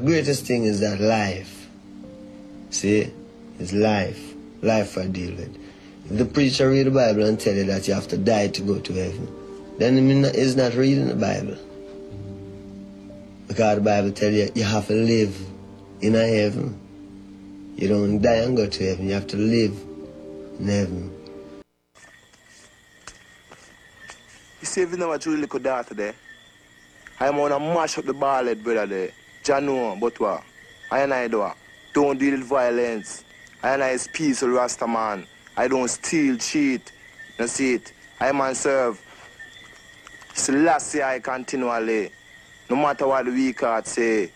The greatest thing is that life. See? It's life. Life I deal with. If the preacher read the Bible and tell you that you have to die to go to heaven, then he's not reading the Bible. Because the Bible tell you you have to live in a heaven. You don't die and go to heaven. You have to live in heaven. You see, if you never drew little daughter there, I'm gonna mash up the ball brother there. Jano, but what? I and I do? Don't deal with violence. I and I is peaceful Rasta man. I don't steal, cheat. You see it? I man serve. Selassie I continually. No matter what the weak heart say.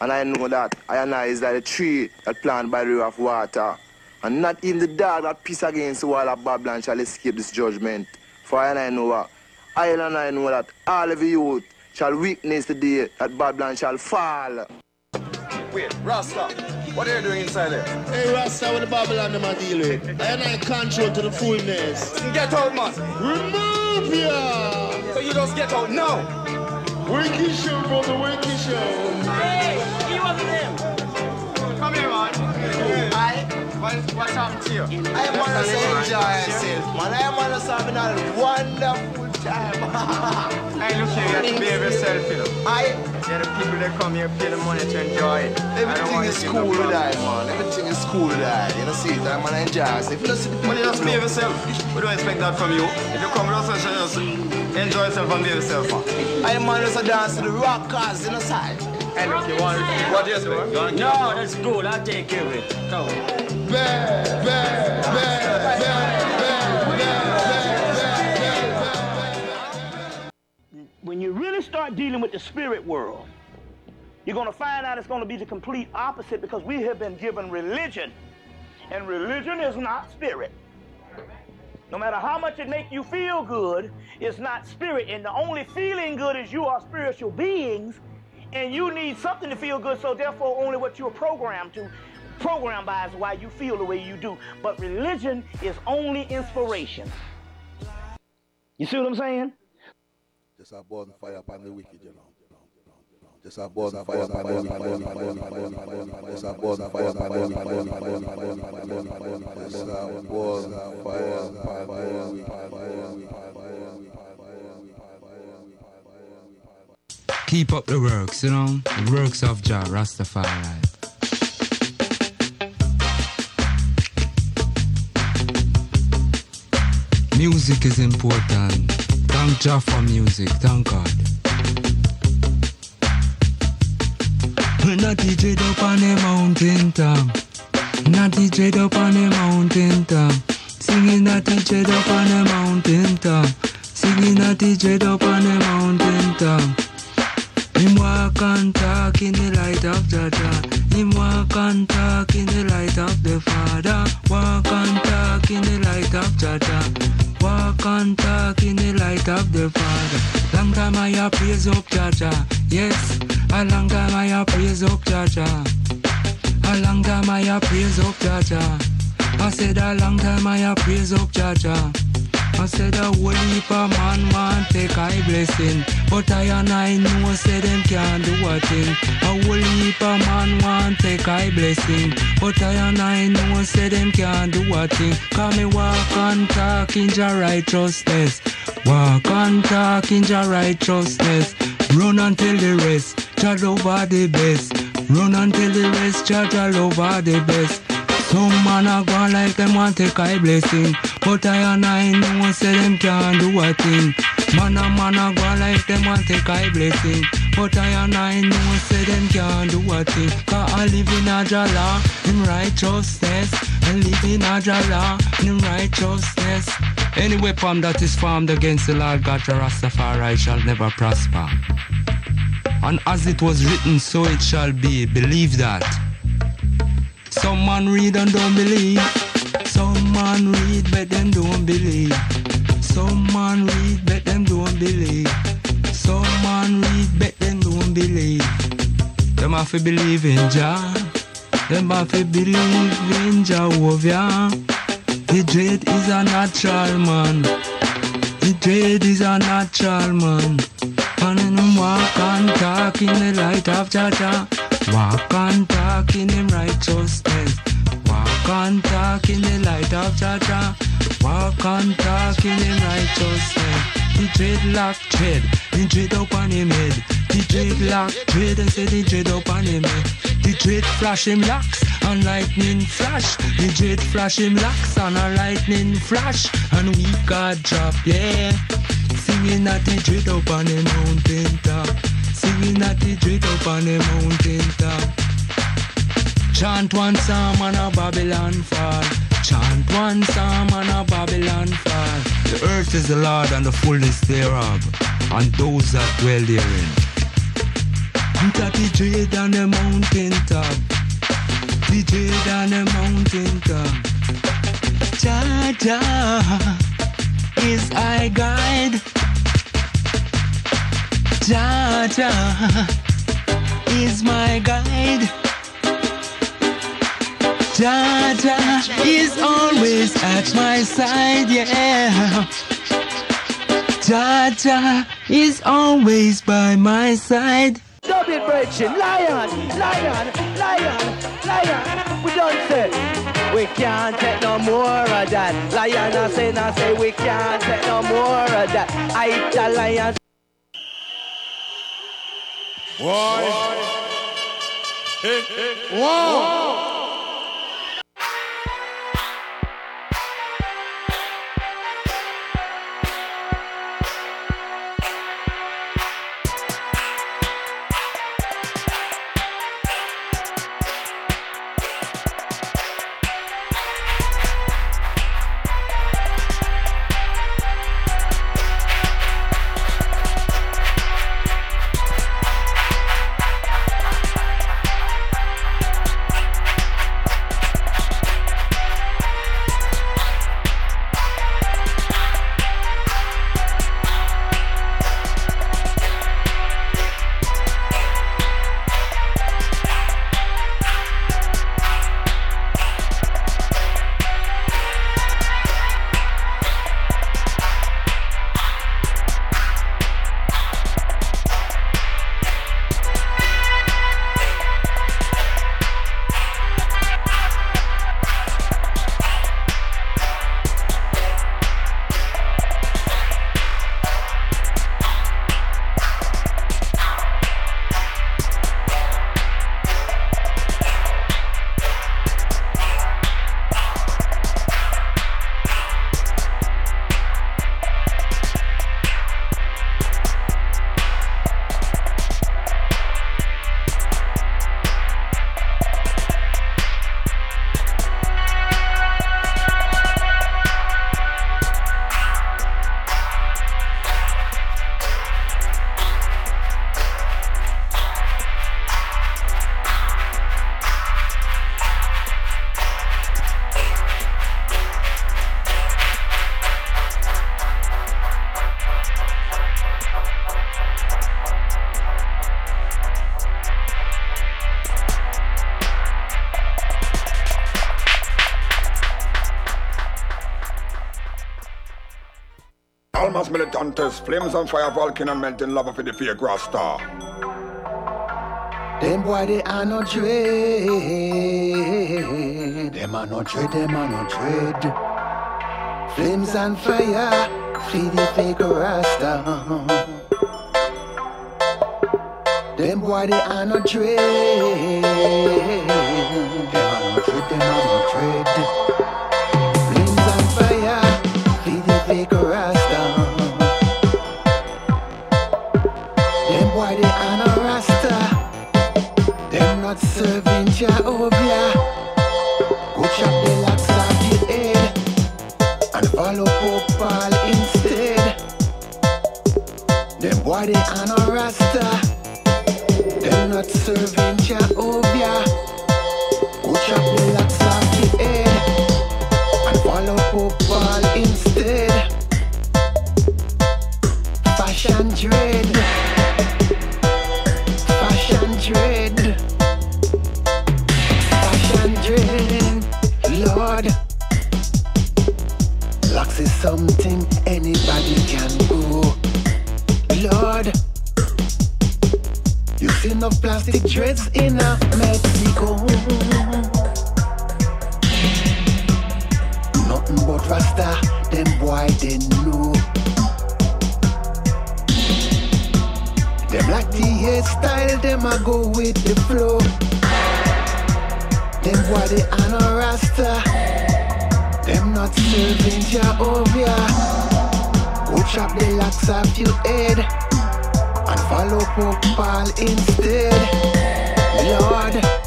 And I know that I and I is like a tree that planted by the river of water. And not even the dog that piss against the wall of Babylon shall escape this judgment. For I and I know what? I and I know that all of you youth shall witness the day that Babylon shall fall. Wait, Rasta, what are you doing inside there? Hey, Rasta, with the Babylon them I deal with. I and I control to the fullness. Get out, man. Remove ya! So you just get out now. Wakey show, brother, wakey show. Hey, he wasn't him. Come here, man. I, What, what's happened to you? I am on to enjoy myself, man. I am on to having a wonderful time. Hey, look here, you have to behave yourself, you know. I, Yeah, the people that come here pay the money to enjoy it. Everything is cool with that, problem. man. Everything is cool with that. You know, see it, I'm on to enjoy myself. If you don't see the people, Well, you just behave yourself. We don't expect that from you. If you come with us, just enjoy yourself and behave yourself, man. I am on to dance to the rock rockers, you know, side. Hey, look, you want what do you expect? You want No, that's cool. I'll take care of it. Come on. Bad, bad, bad, bad, really start dealing with the spirit world, you're going to find out it's going to be the complete opposite because we have been given religion, and religion is not spirit. No matter how much it make you feel good, it's not spirit. And the only feeling good is you are spiritual beings, and you need something to feel good. So therefore, only what you're programmed to, programmed by is why you feel the way you do. But religion is only inspiration. You see what I'm saying? Just a upon the wicked, you know. Just a upon the wicked. Just a upon the wicked. Just a upon the wicked. Keep up the works, you know, the works of Jah Rastafari. Music is important. Thank Jah for music, thank God. When a DJ up on the mountain top, not DJ up on the mountain top, singing that DJ up on the mountain top, singing that DJ up on the mountain top. Him walk and talk in the light of Jaja. Him walk and talk in the light of the Father. Walk and talk in the light of Jaja. Talk in the light of the Father. Long time I have praise up Jaja. Yes, a long time I have praise up Jaja. A long time I have praise up Jaja. I said a long time I have praise up Jaja. I said a whole heap of man want take high blessing But I and I know say them can't do a thing. A whole heap of man want take high blessing. But I and I know say them can't do a thing. Cause me walk and talk in your righteousness. Walk and talk in your righteousness. Run tell the rest, judge over the best. Run tell the rest, judge all over the best some man a go like them want take high blessing. But I and I know say them can't do a thing Man a man a go like them want take high blessing. But I and I know say them can't do a thing Cause I live in a Jala in righteousness. I live in a Jala in righteousness. Any weapon that is formed against the Lord God Rastafari shall never prosper. And as it was written so it shall be. Believe that some man read and don't believe. Some man read but them don't believe. Some man read but them don't believe. Some man read but them don't believe. Them have to believe in Jah. Them have to believe in Jehovah. The dread is a natural man. The dread is a natural man. And walk and talk in the light of Jah Jah. Walk on talk in him righteousness. Walk on talk in the light of Jaja. Walk on talk in him righteousness. The dreadlock tread, the dread up on him head. The dreadlock tread, I say the dread up on him head. The dread flash him locks and lightning flash. The dread flash him locks and a lightning flash. And we got drop, yeah. Singing at the dread up on the mountain top. Singing at the dread up on the mountain top. Chant one psalm on a Babylon fall. Chant one psalm on a Babylon fall. The earth is the Lord and the fullness thereof, and those that dwell therein. Look at the dread on the mountain top. The dread on the mountain top. Jah Jah is I guide. Jah Jah is my guide. Jah Jah is always at my side, yeah. Jah Jah is always by my side. Dub it, Brethren. Lion, lion, lion, lion. We don't say. We can't take no more of that. Lion, I say, I say, we can't take no more of that. I eat the lion. Almas militantes, flames on fire, volcano melting lava for the fear grass star. Them boy they are no dread. Them are no dread. Them are no dread. Flames on fire, flee the fake rasta. Them boy they are no dread. Them are no dread. Them are no dread. Flames on fire, flee the fake rasta. children, Lord. Locks is something anybody can do, Lord. You see no plastic dreads in a metal. say I no rasta. Them not serving Jehovah. Go chop the locks off your head and follow Pope Paul instead. Lord.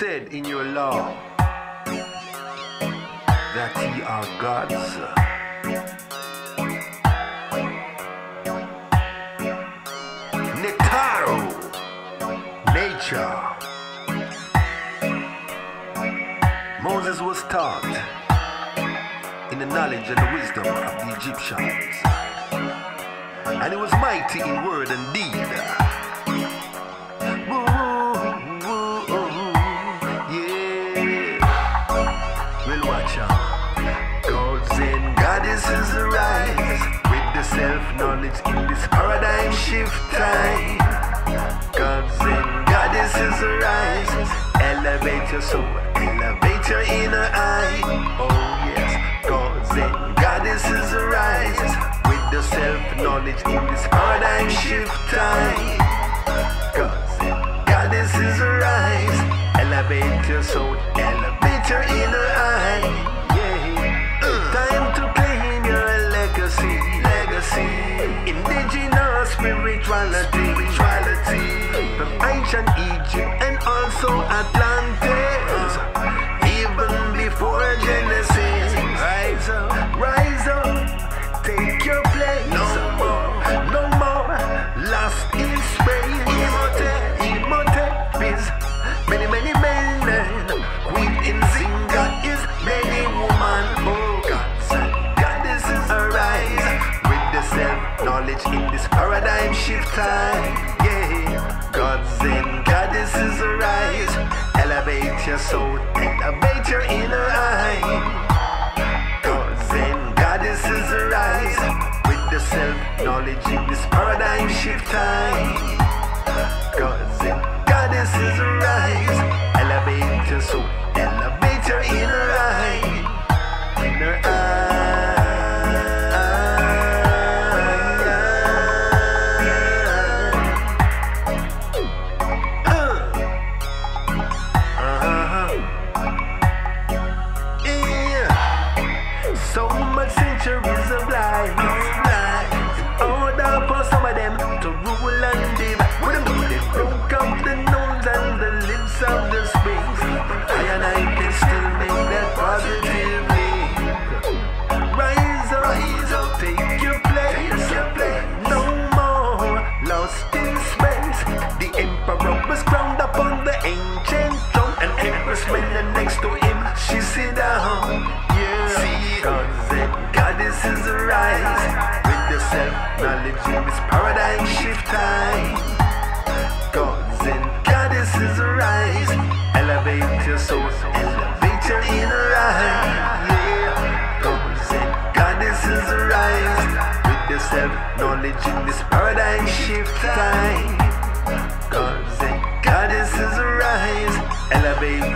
Said in your law goddesses is elevate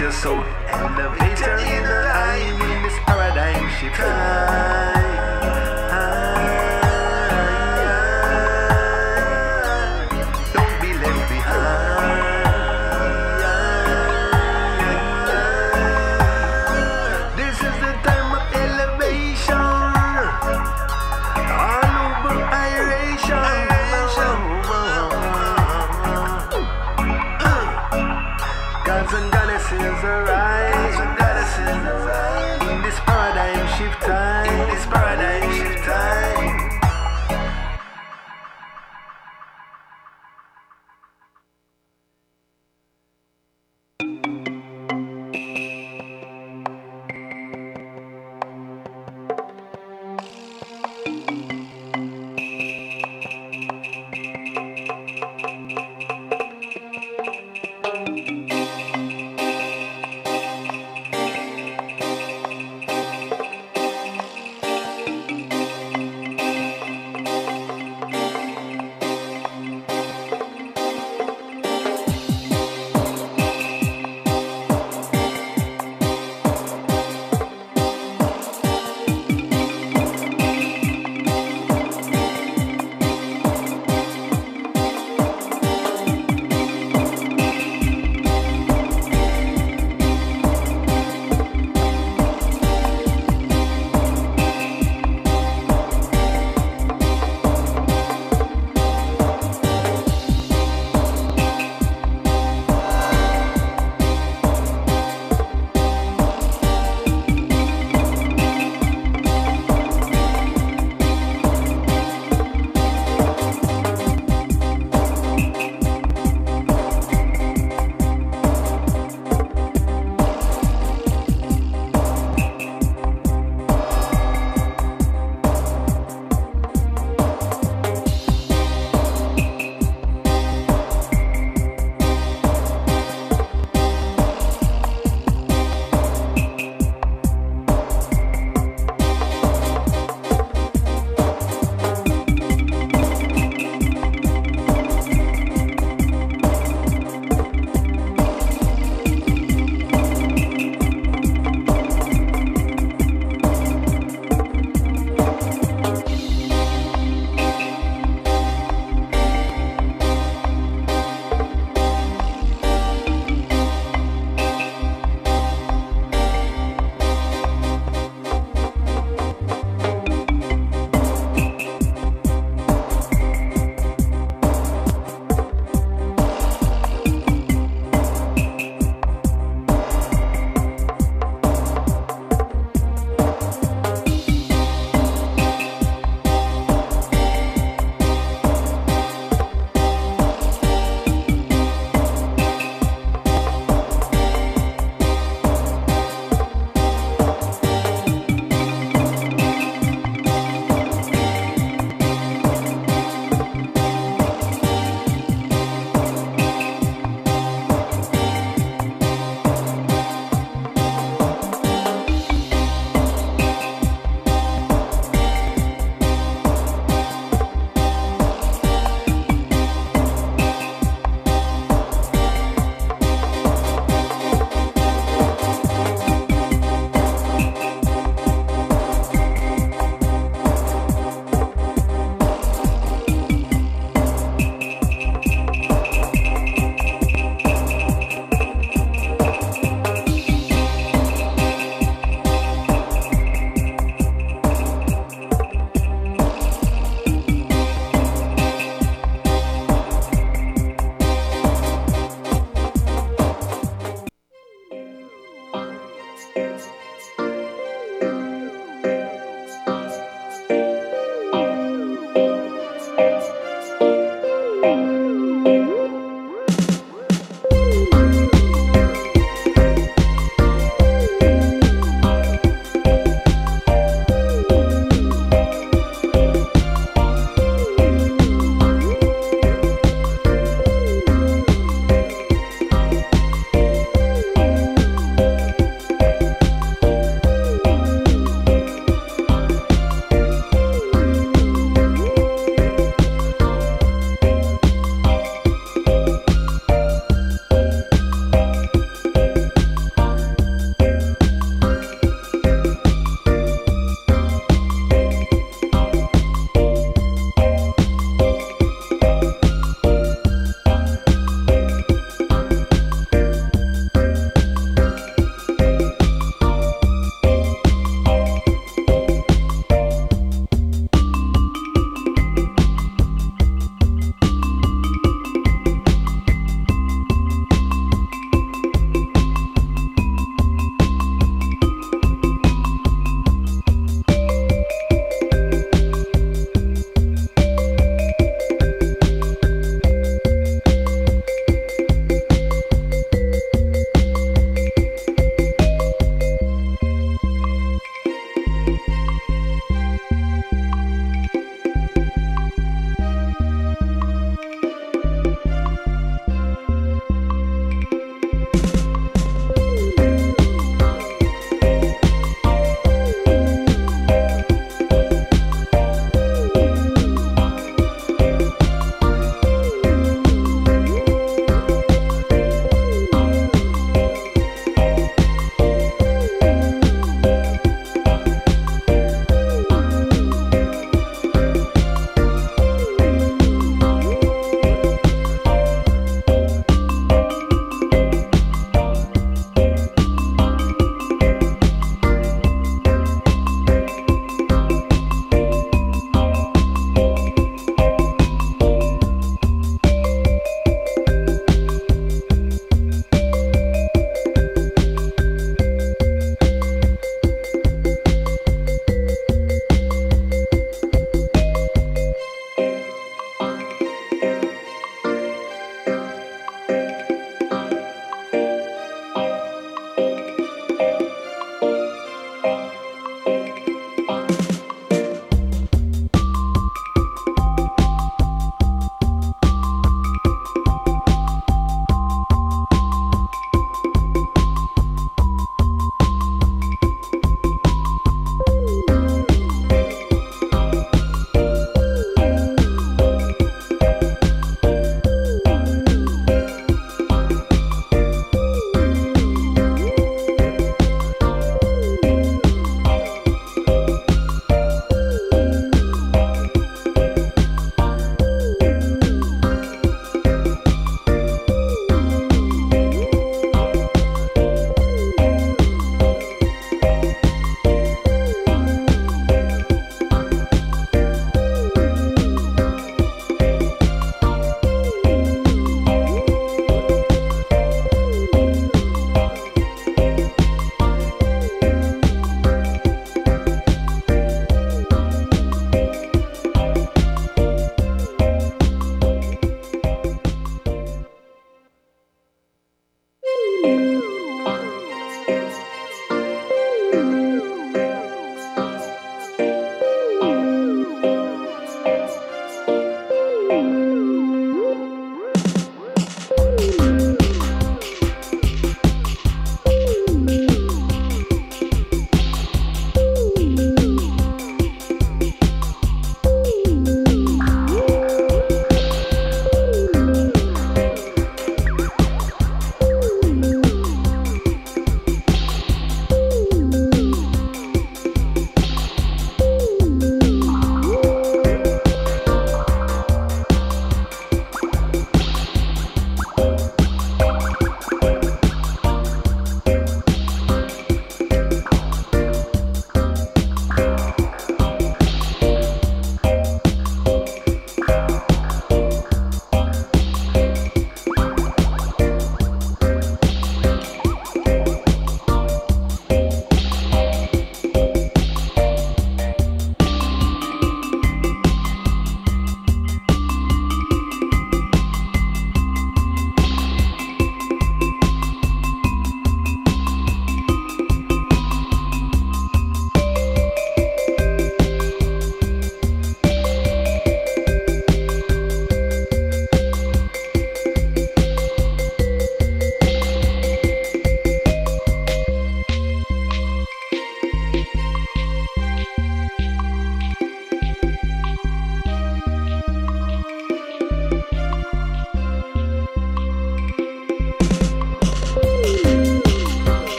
elevate your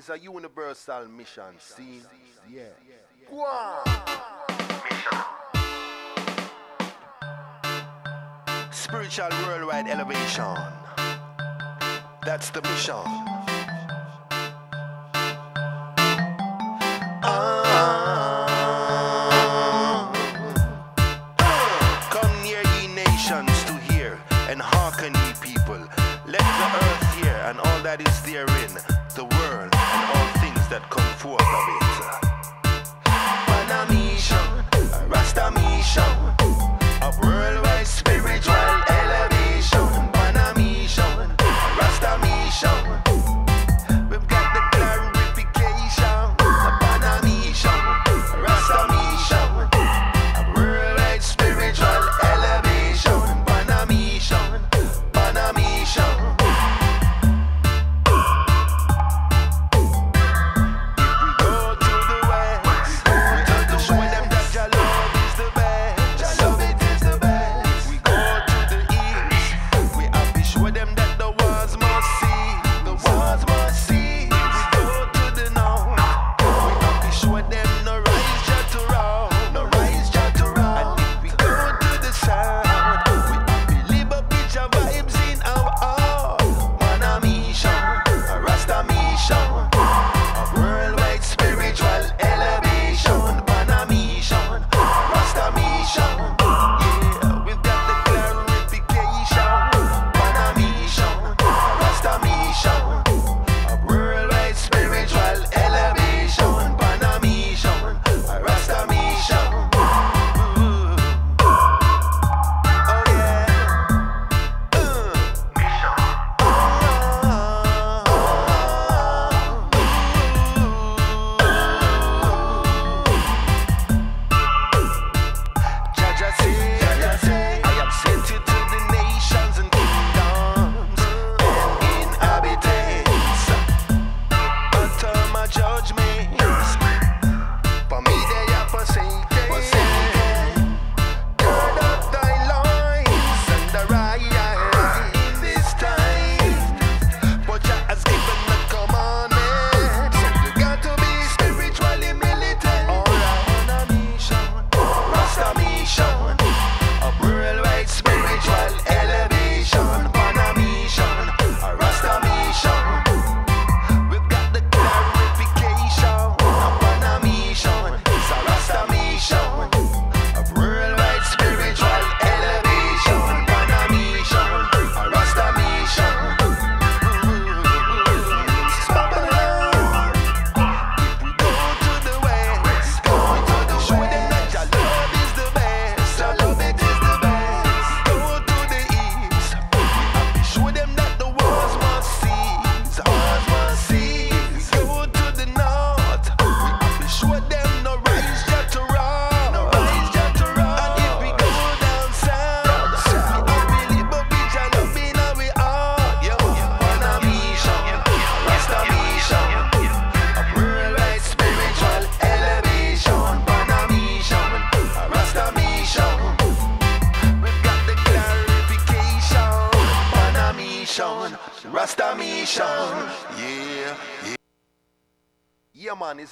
is a universal mission. See? Yeah. Go on. Spiritual worldwide elevation. That's the mission.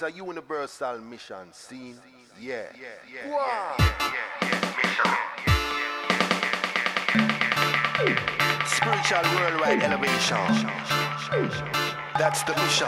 It's a universal mission. Seen? Yeah. On. Spiritual worldwide elevation. That's the mission.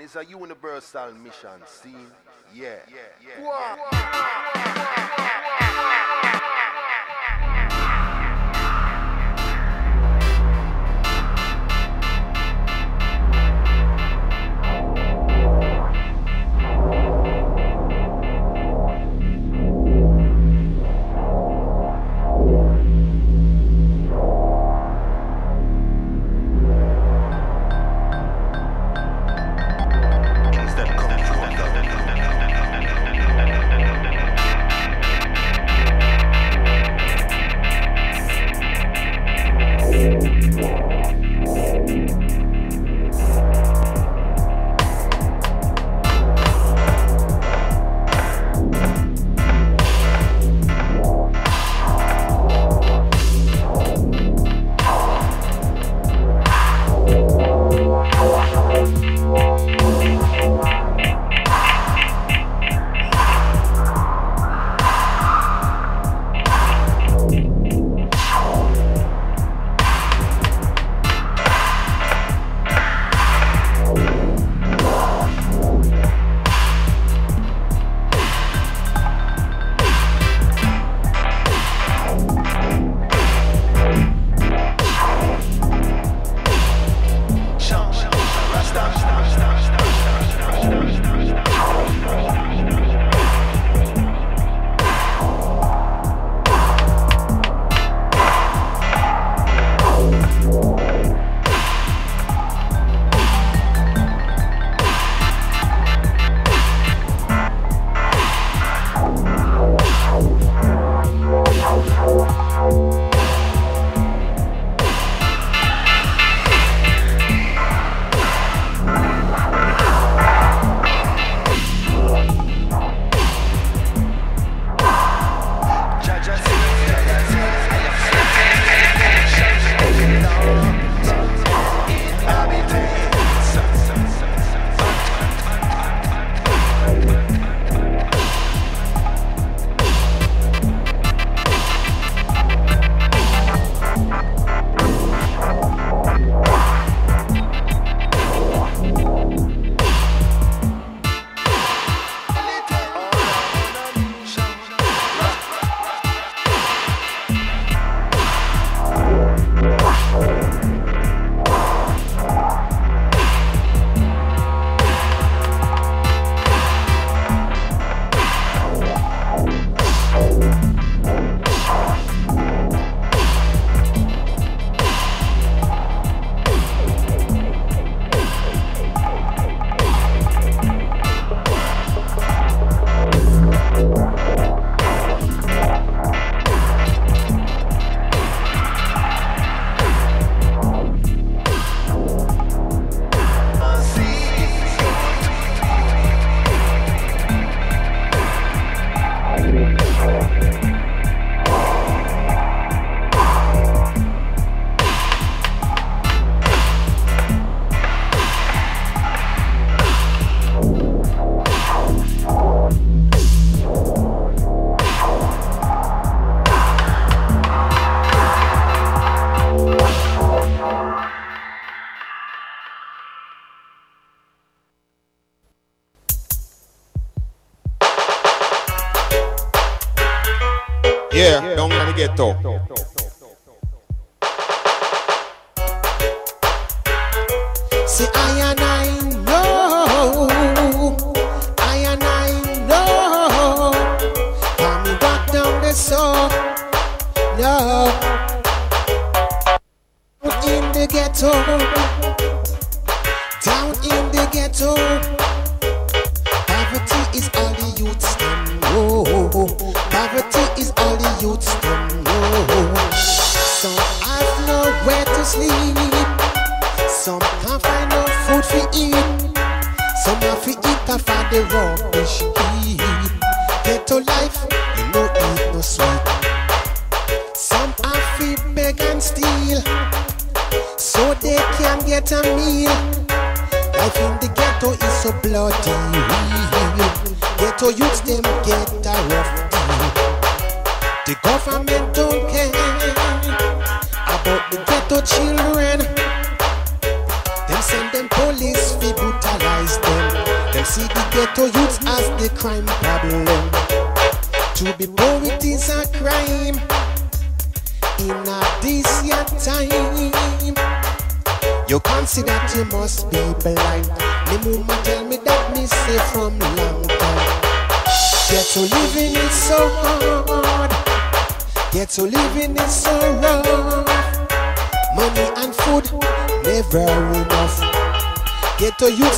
Yeah, man, it's a universal mission. See? Yeah. Go on. Kings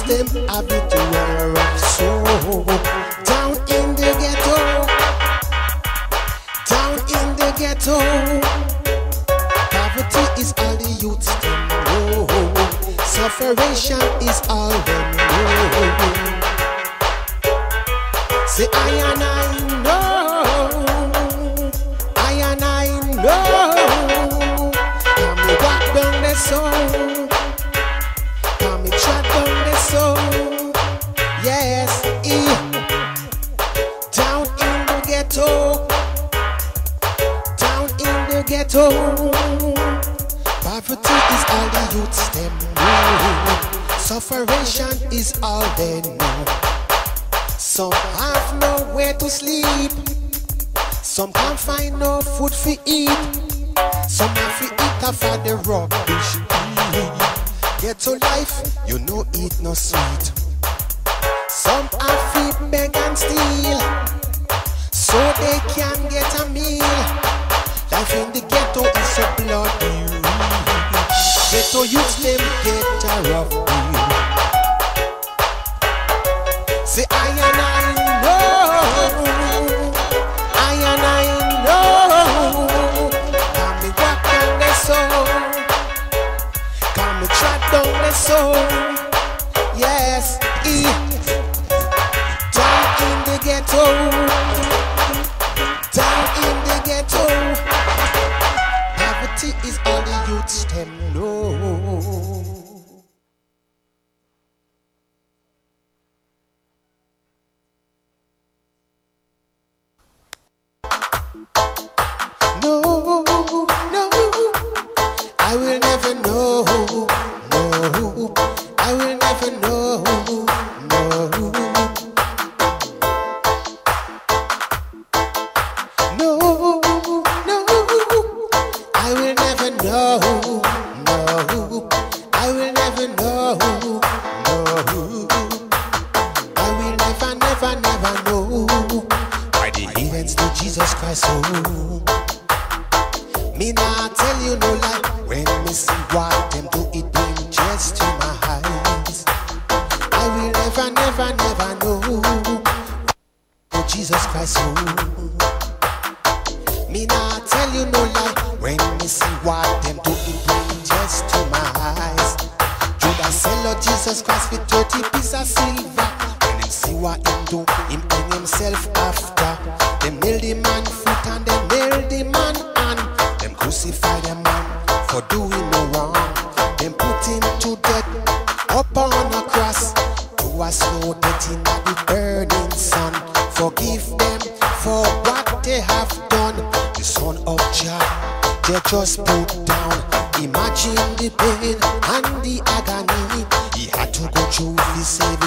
Ghetto youths them youths them know. Sufferation is all they know. Some have nowhere to sleep. Some can't find no food to eat. Some have to eat off of the rubbish. Ghetto life, you know it no sweet. Some have to beg and steal, so they can get a meal. Life in the ghetto is so bloody. Ghetto youths them get a rough deal. Say I and I know, I and I know. Come me walk down the soul, come me trot down the soul. Yes, E. Down in the ghetto, is all the youths them know. No, no, I will never know. No, I will never know. Christ, oh. Me nah tell you no lie when me see what them do it bring just to my eyes. I will never, never, never know. Oh Jesus Christ, oh. Me nah tell you no lie when me see what them do it bring just to my eyes. Judas sell out Jesus Christ for 30 pieces of silver. When him see what him do, him hang himself after. Just put down. Imagine the pain and the agony. He had to go through to save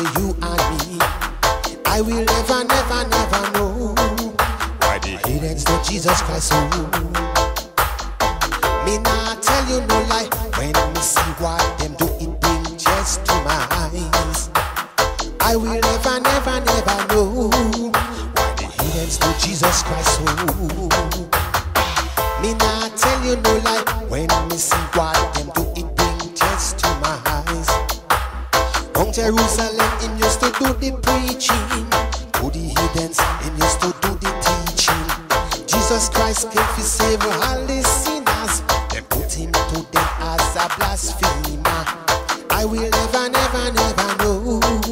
blasphemer. I will never, never, never know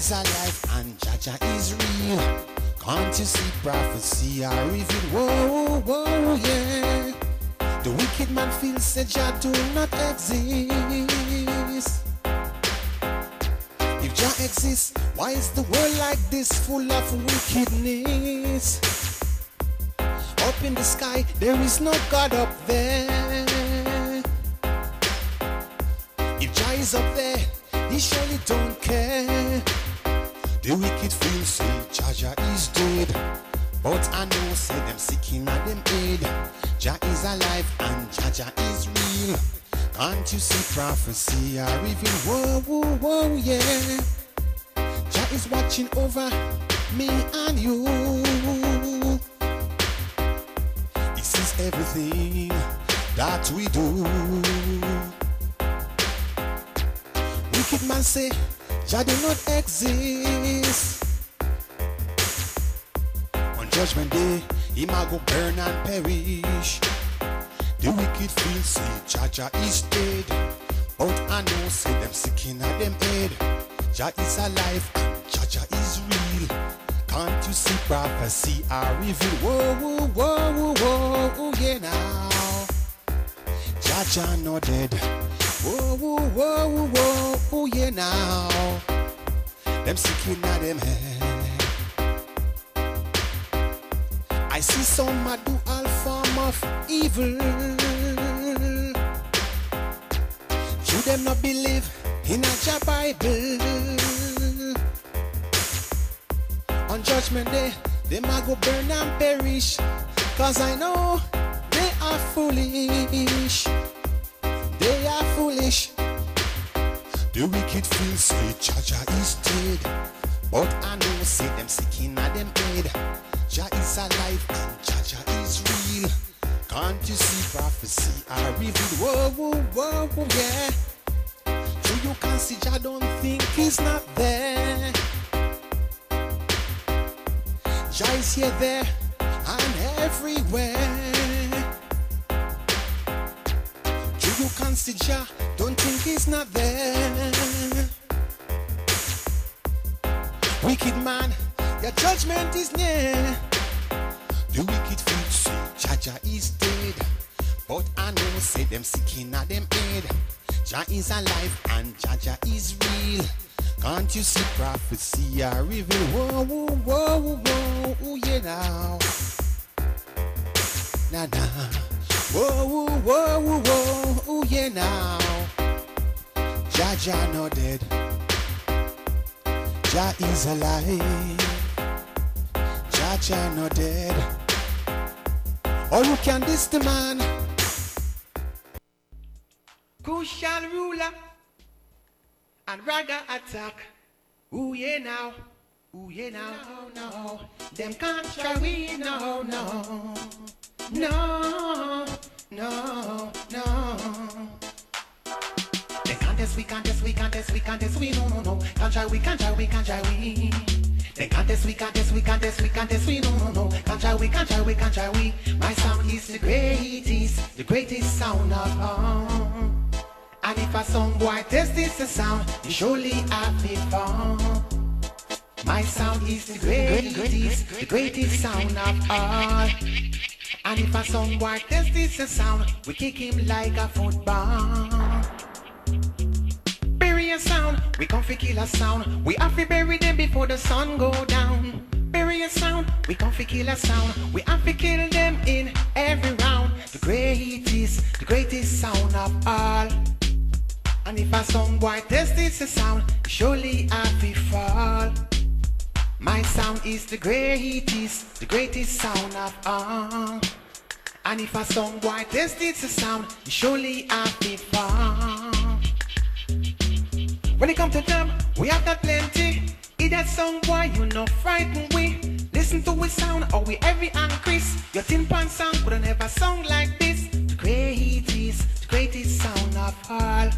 is alive and Jaja is real. Can't you see prophecy are revealed? Whoa, whoa, yeah. The wicked man feels say Jah do not exist. If Jah exists, why is the world like this full of wickedness? Up in the sky, there is no God up there. If Jah is up there, he surely don't care. The wicked feel say Jaja is dead. But I know say them sick in a them head. Jah is alive and Jaja is real. Can't you see prophecy are revealed? Whoa, whoa, whoa, yeah. Jah is watching over me and you. He sees everything that we do. Wicked man say, Jah do not exist. On judgment day, he might go burn and perish. The wicked feel say Jaja is dead. But I know say them sick in a them head. Jah is alive and Jaja is real. Can't you see prophecy are revealed? Whoa, whoa, whoa, whoa, whoa, yeah now. Jaja no dead. Whoa, whoa, whoa, whoa, oh yeah now. Them sick in a them head. I see some a do form of evil. You them not believe in a Jah Bible. On judgment day, them a go burn and perish. Cause I know they are foolish. They are foolish. The wicked feel say Jaja is dead. But I know see them sick in a them head. Jah is alive and Jaja is real. Can't you see prophecy are revealed? Whoa, whoa, whoa, whoa, yeah. So you can see Jah don't think he's not there. Jah is here, there, and everywhere. You can see Jah don't think he's not there. Wicked man, your judgment is near. The wicked feel say Jaja is dead. But I know say them sick in a them head. Jah is alive and Jaja is real. Can't you see prophecy are revealed? Whoa, whoa, whoa, whoa, whoa, yeah now. Nah, nah. Whoa, whoa, whoa, whoa, whoa, ooh, yeah now. Jaja no dead. Jah is alive. Jaja no dead. Or you can diss the man. Crucial ruler and raga attack. Ooh yeah now, ooh yeah now, no, no. Them can't try we no, no, no, no, no. They can't test, we can't test, we can't test, we can't test, we no, no, no. Can't try, we can't try, we can't try, we. They can't test, we can't test, we can't test, we can't test, we no, no, no. Can't try, we can't try, we can't try, we. My sound is the greatest, the greatest sound of all. And if a song boy test this the sound, you surely have it found. My sound is the greatest, the greatest sound of all. And if a song boy test this the sound, we kick him like a football. Bury a sound, we come fi kill a sound. We have to bury them before the sun go down. Bury a sound, we come fi kill a sound. We have to kill them in every round. The greatest, the greatest sound of all. And if a song boy test this sound, surely have to fall. My sound is the greatest, the greatest sound of all. And if a song boy test this sound, surely have to fall. When it come to them, we have got plenty. Eat that song boy, you know frighten we. Listen to his sound, or we every Chris. Your tin pan sound could never sound like this. The greatest, the greatest sound of all.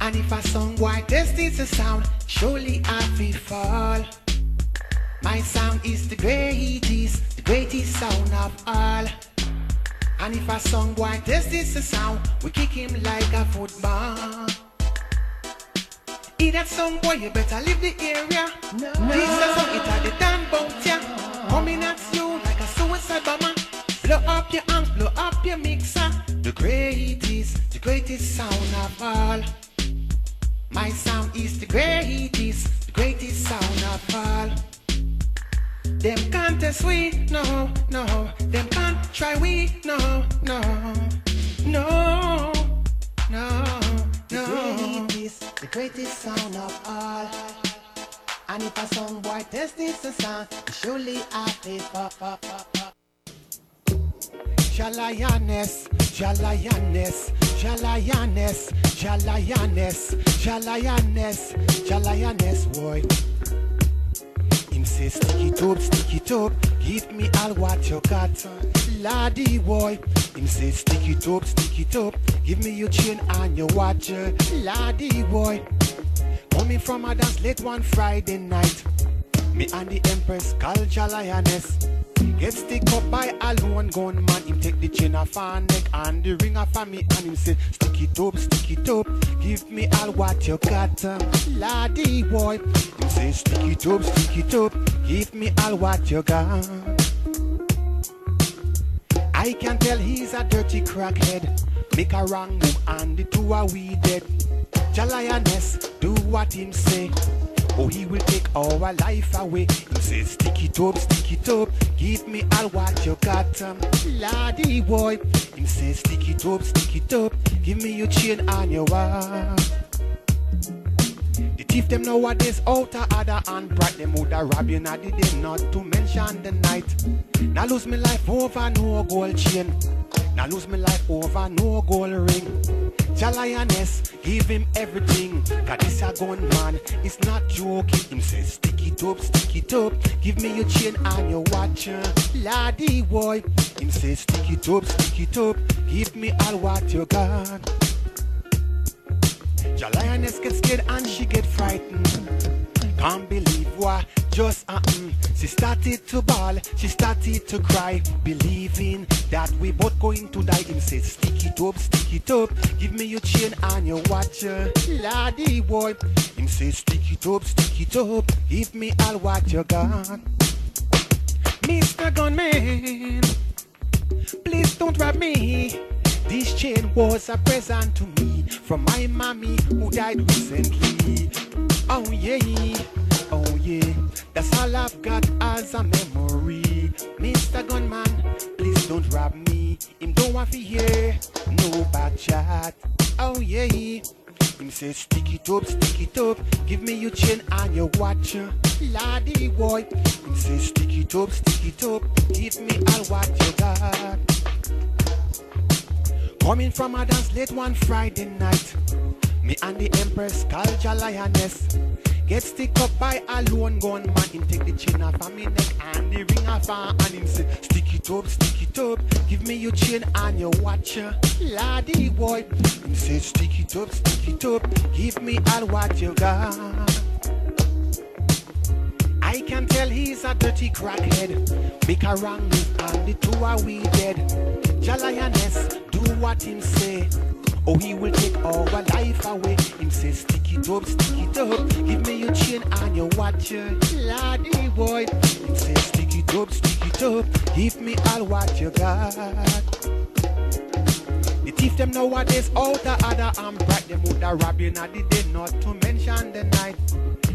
And if a song boy test this a sound, surely I will fall. My sound is the greatest, the greatest sound of all. And if a song boy test this a sound, we kick him like a football. Eat that song boy, you better leave the area. No. This a song, it had the damn bout ya. Coming at you like a suicide bomber. Blow up your amp, blow up your mixer. The greatest, the greatest sound of all. My sound is the greatest, the greatest sound of all. Them can't test we, no, no. Them can't try we, no, no, no, no, The no. greatest, the greatest sound of all. And if a song boy test this a sound, surely have it fa fa fa fa. Jalayanes, Jalayanes, Jalayanes, Jalayanes, Jalayanes, Jalayanes, boy. Say stick it up, stick it up, give me all what you got. Laddie boy, him say stick it up, stick it up, give me your chain and your watch. Laddie boy, coming from a dance late one Friday night. Me and the Empress call Jalayanes. Get stick up by alone gunman. Him take the chain off her neck and the ring of me and him say, Stick it up, stick it up. Give me all what you got, uh, laddie boy. Him say, Stick it up, stick it up. Give me all what you got. I can tell he's a dirty crackhead. Make a wrong move and the two are we dead. Jalioness, do what him say. Oh, he will take our life away. He says, stick it up, stick it up. Give me all what you got, um, laddie boy. Him says, stick it up, stick it up. Give me your chain and your watch. The thief them nowadays out of other and bright them woulda rob you now the day not to mention the night. Now lose me life over no gold chain. Now lose me life over no gold ring. Jah lioness, give him everything. Cause this a gun man, it's not joking. Him says stick it up, stick it up. Give me your chain and your watch. uh, Laddie boy. Him says stick it up, stick it up. Give me all what you got. Your lioness get scared and she get frightened. Can't believe what just happened. She started to bawl, she started to cry, believing that we both going to die. Him said, Stick it up, stick it up. Give me your chain and your watch, uh, laddie boy. Him say, Stick it up, stick it up. Give me all what you got. Mr. Gunman, please don't rob me. This chain was a present to me from my mommy who died recently. Oh yeah, yeah, that's all I've got as a memory. Mr. Gunman, please don't rob me. Him don't want to hear no bad chat. Oh yeah, him say stick it up, stick it up. Give me your chain and your watch, uh. laddie boy. Him say stick it up, stick it up. Give me all what you got. Coming from a dance late one Friday night. Me and the Empress Culture Lioness get stick up by a lone gun man. Him take the chain off of me neck and the ring off her and him say, Stick it up, stick it up. Give me your chain and your watch, uh, laddie boy. Him say, Stick it up, stick it up. Give me all what you got. I can tell he's a dirty crackhead. Make a wrong move and the two are we dead. What him say. Oh, he will take all our life away. Him say, stick it up, stick it up. Give me your chain and your watch, laddie boy. Him say, stick it up, stick it up. Give me all what you got. The thief them nowadays out the other and bright them woulda rob you now the day not to mention the night.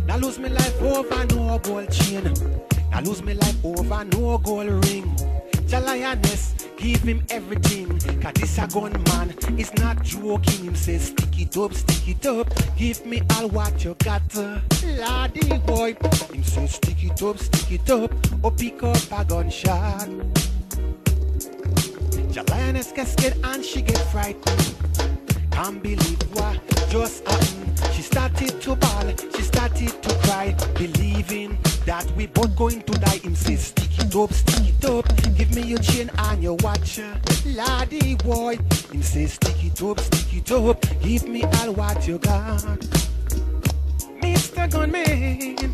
Now lose me life over no gold chain. Now lose me life over no gold ring. Jah lioness, give him everything. Cause this a gun man, is not joking. Him say stick it up, stick it up. Give me all what you got. uh, Laddie boy. Him say stick it up, stick it up. Or pick up a gunshot. Jah lioness get scared and she get frightened. Can't believe what just happened. She started to bawl, she started to cry, believing that we both going to die. Him say, stick it up, stick it up. Give me your chain and your watch, uh, laddie boy. Him say, stick it up, stick it up. Give me all what you got, Mr. Gunman.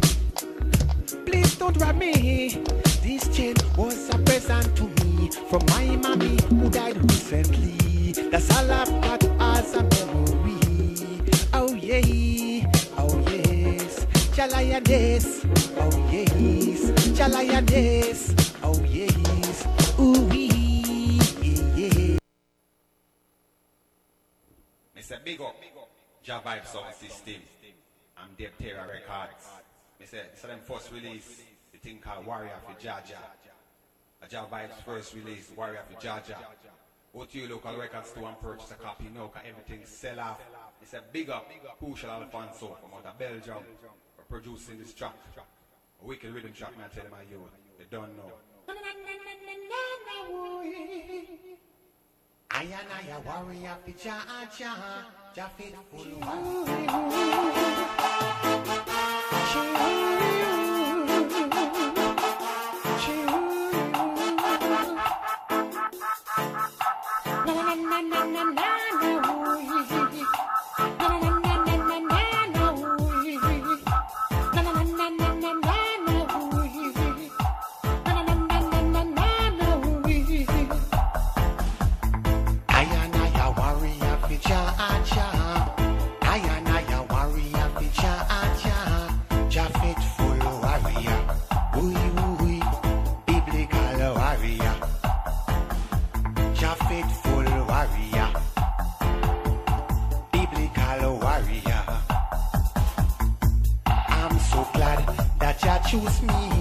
Please don't rob me. This chain was a present to me from my mommy who died recently. That's all I've got as a memory. Oh yeah, lioness. Oh yes, lioness. Oh yes, ooh wee, yeah. Mr. Big Up, Jah Vibe Sound System, and Dev Terra Records. This is them first release, the thing called Warrior for Jaja. A Vibes first release, Warrior for Jaja. Go to your local record store and purchase a copy now, everything sell off. It's a big up, Crucial Alfonso from out of Belgium producing this track. A wicked rhythm track, man, I tell them you, they don't know. I and I a warrior for Jah Jah, Jah faithful I me.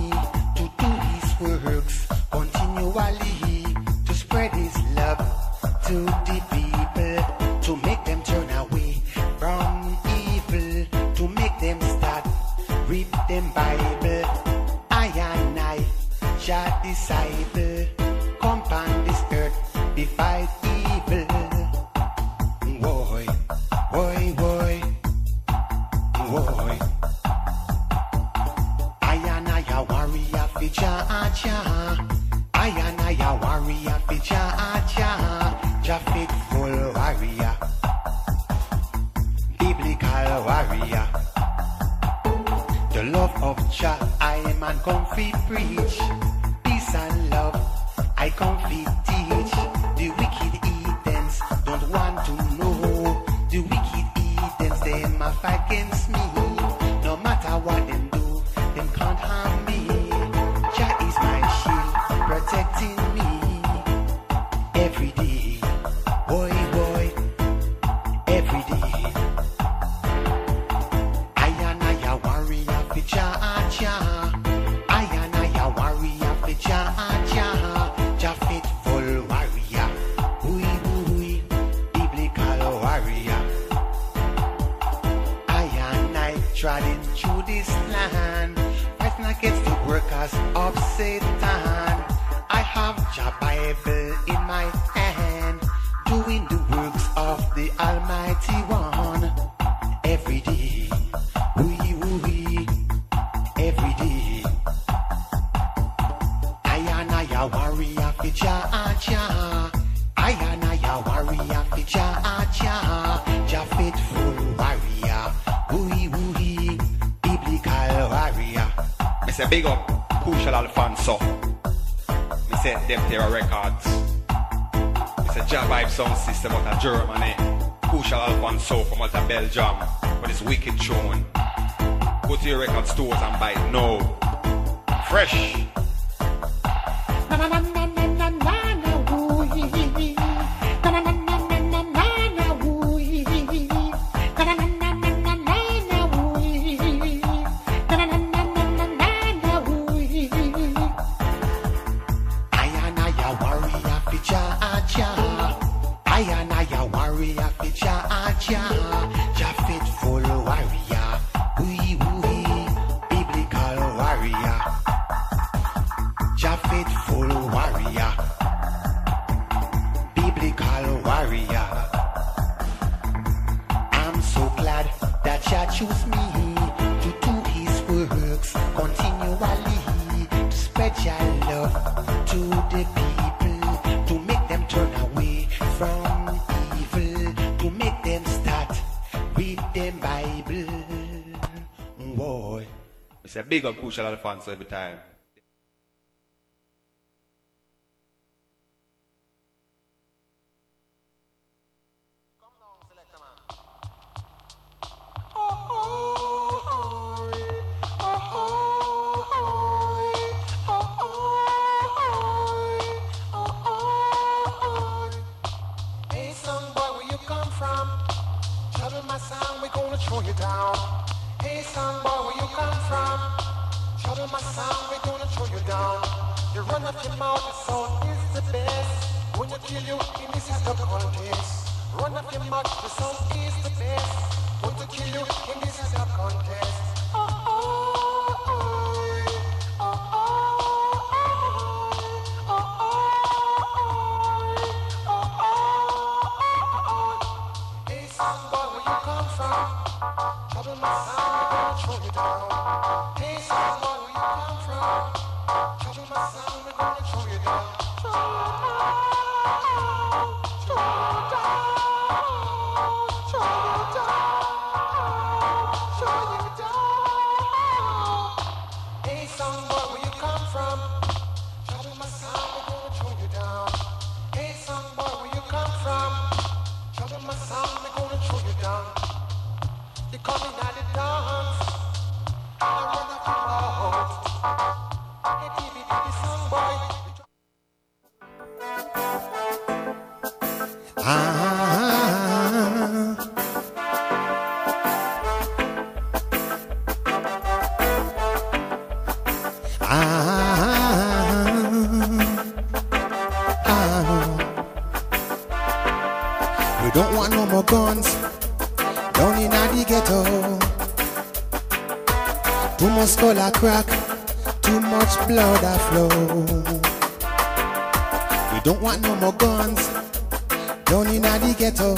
a warrior, fit ya a cha, faithful warrior, wooey wooey, biblical warrior. Me say big up, Crucial Alfonso. Me say them terror records. Me say Jah Vibe Sound System out of Germany. Crucial Alfonso from out of Belgium. For this wicked tune. Go to your record stores and buy it now. Fresh. big up Crucial Alfonso every time. Don't want no more guns down in the ghetto. Too much skull a crack, too much blood a flow. We don't want no more guns down in the ghetto.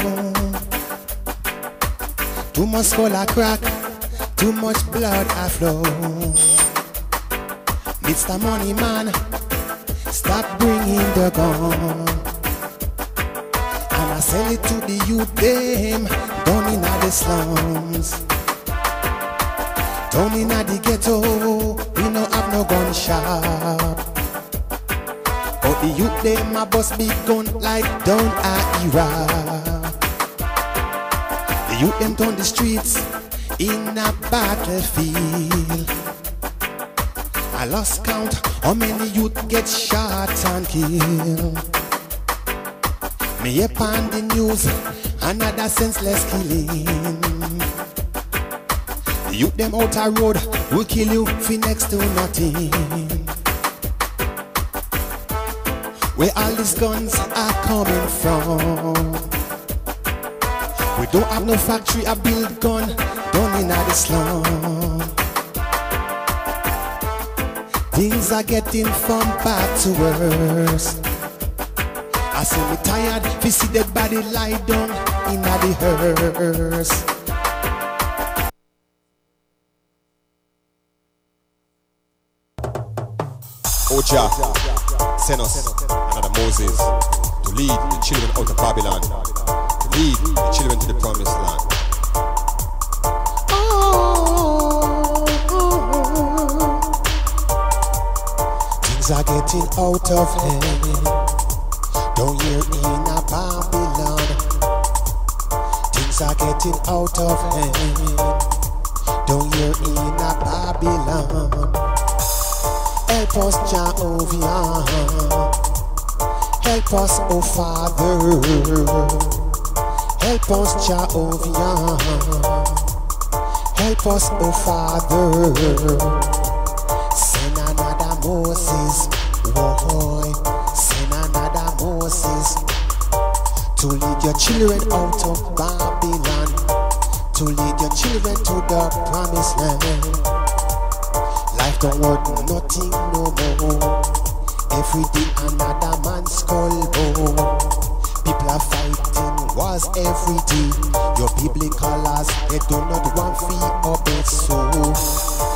Too much skull a crack, too much blood a flow. Mr. Money Man, stop bringing the gun. Sell it to the youth them down in the slums. Down in the ghetto, we no have no gun shop. But the youth them a bust big gun like down a Iraq. The youth them down the streets in a battlefield. I lost count how many youth get shot and killed. Me hear on the news another senseless killing. Youth them out a road will kill you for next to nothing. Where all these guns are coming from? We don't have no factory a build gun done in the slum. Things are getting from bad to worse. I see me tired, we see dead body lie down in the hearse. Oja, send us another Moses to lead the children out of Babylon, to lead the children to the promised land. Oh, oh, oh, Things are getting out of hand. Down here in a Babylon. Things are getting out of hand. Down here in a Babylon. Help us, Jehovah. Help us, oh Father. Help us, Jehovah. Help us, oh Father. Send another Moses, boy. To lead your children out of Babylon, to lead your children to the promised land. Life don't worth nothing no more. Every day another man's skull bone. People are fighting wars every day. Your biblical laws, they do not want free or bed so.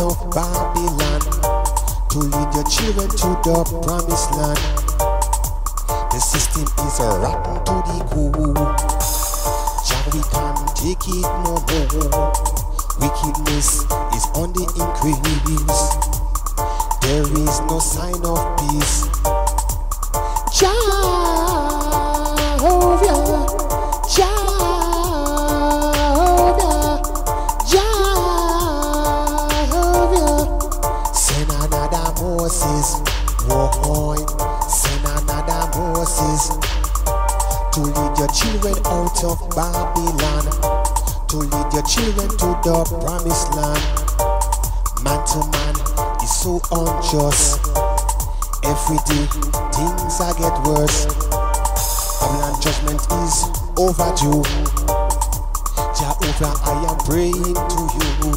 Of Babylon, to lead your children to the promised land. The system is rotten to the core. Jah, we can't take it no more. Wickedness is on the increase. There is no sign of peace. Jehovah, children out of Babylon, to lead your children to the promised land. Man to man is so unjust. Every day things are get worse. Babylon judgment is overdue. Jehovah, I am praying to you.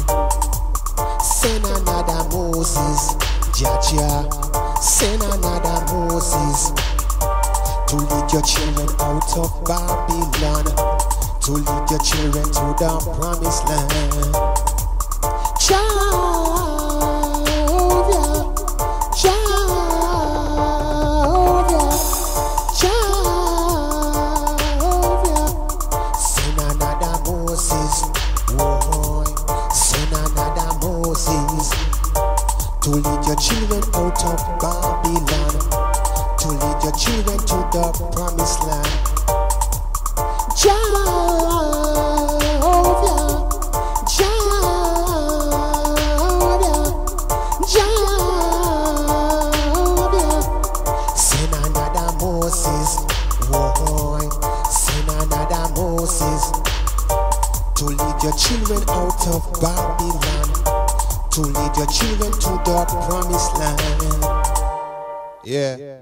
Send another Moses, Jaja. Send another Moses to lead your children out of Babylon, to lead your children to the promised land. Jehovah, Jehovah, Jehovah. Send another Moses, boy. Send another Moses to lead your children out of Babylon, your children to the promised land. Jehovah, Jehovah, Jehovah. Send another Moses, boy. Send another Moses to lead your children out of Babylon, to lead your children to the promised land. Yeah. yeah.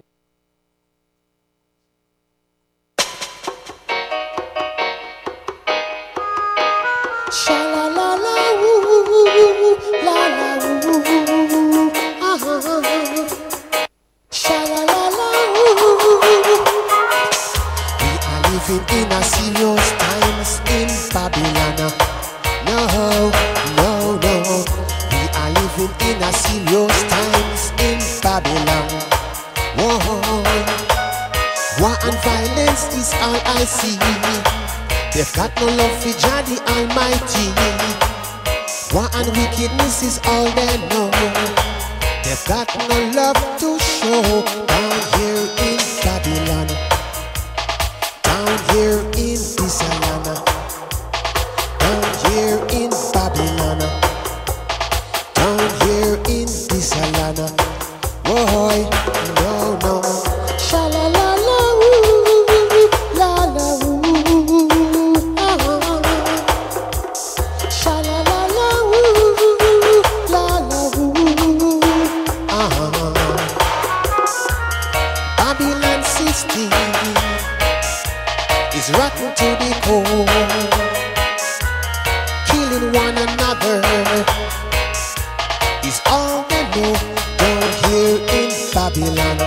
to be cold, killing one another. Is all they know. Down here in Babylon.